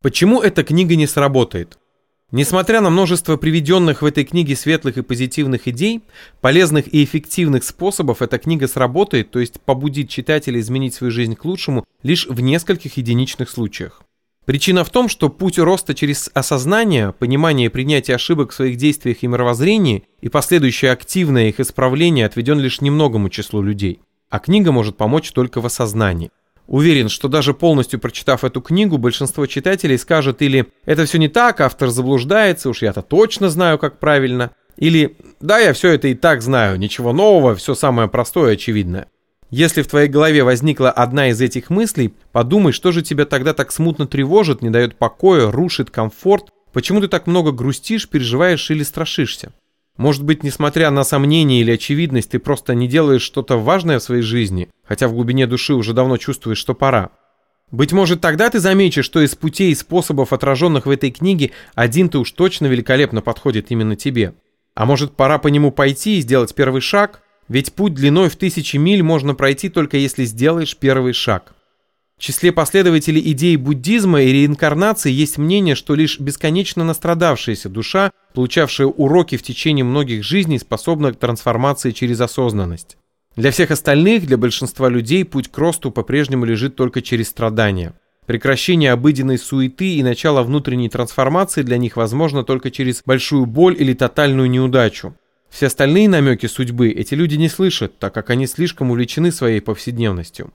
Почему эта книга не сработает? Несмотря на множество приведенных в этой книге светлых и позитивных идей, полезных и эффективных способов эта книга сработает, то есть побудит читателя изменить свою жизнь к лучшему лишь в нескольких единичных случаях. Причина в том, что путь роста через осознание, понимание и принятие ошибок в своих действиях и мировоззрении и последующее активное их исправление отведен лишь немногому числу людей, а книга может помочь только в осознании. Уверен, что даже полностью прочитав эту книгу, большинство читателей скажет или «это все не так, автор заблуждается, уж я-то точно знаю, как правильно», или «да, я все это и так знаю, ничего нового, все самое простое и очевидное». Если в твоей голове возникла одна из этих мыслей, подумай, что же тебя тогда так смутно тревожит, не дает покоя, рушит комфорт, почему ты так много грустишь, переживаешь или страшишься. Может быть, несмотря на сомнения или очевидность, ты просто не делаешь что-то важное в своей жизни, хотя в глубине души уже давно чувствуешь, что пора. Быть может, тогда ты заметишь, что из путей и способов, отраженных в этой книге, один-то уж точно великолепно подходит именно тебе. А может, пора по нему пойти и сделать первый шаг? Ведь путь длиной в тысячи миль можно пройти только если сделаешь первый шаг. В числе последователей идей буддизма и реинкарнации есть мнение, что лишь бесконечно настрадавшаяся душа, получавшая уроки в течение многих жизней, способна к трансформации через осознанность. Для всех остальных, для большинства людей, путь к росту по-прежнему лежит только через страдания. Прекращение обыденной суеты и начало внутренней трансформации для них возможно только через большую боль или тотальную неудачу. Все остальные намеки судьбы эти люди не слышат, так как они слишком увлечены своей повседневностью.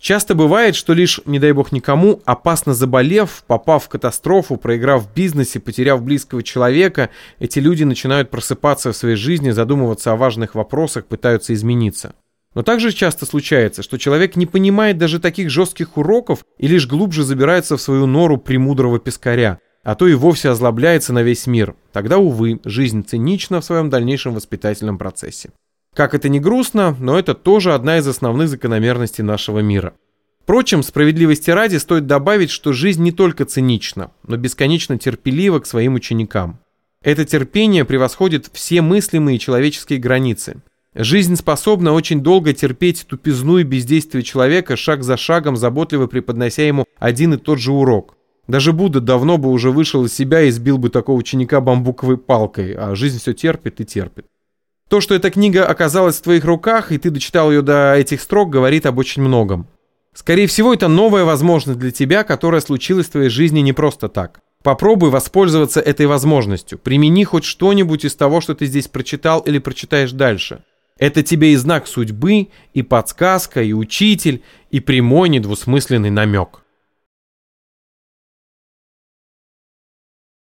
Часто бывает, что лишь, не дай бог никому, опасно заболев, попав в катастрофу, проиграв в бизнесе, потеряв близкого человека, эти люди начинают просыпаться в своей жизни, задумываться о важных вопросах, пытаются измениться. Но также часто случается, что человек не понимает даже таких жестких уроков и лишь глубже забирается в свою нору премудрого пескаря, а то и вовсе озлобляется на весь мир. Тогда, увы, жизнь цинична в своем дальнейшем воспитательном процессе. Как это не грустно, но это тоже одна из основных закономерностей нашего мира. Впрочем, справедливости ради стоит добавить, что жизнь не только цинична, но бесконечно терпелива к своим ученикам. Это терпение превосходит все мыслимые человеческие границы. Жизнь способна очень долго терпеть тупизну и бездействие человека, шаг за шагом заботливо преподнося ему один и тот же урок. Даже Будда давно бы уже вышел из себя и сбил бы такого ученика бамбуковой палкой, а жизнь все терпит и терпит. То, что эта книга оказалась в твоих руках, и ты дочитал ее до этих строк, говорит об очень многом. Скорее всего, это новая возможность для тебя, которая случилась в твоей жизни не просто так. Попробуй воспользоваться этой возможностью. Примени хоть что-нибудь из того, что ты здесь прочитал или прочитаешь дальше. Это тебе и знак судьбы, и подсказка, и учитель, и прямой недвусмысленный намек.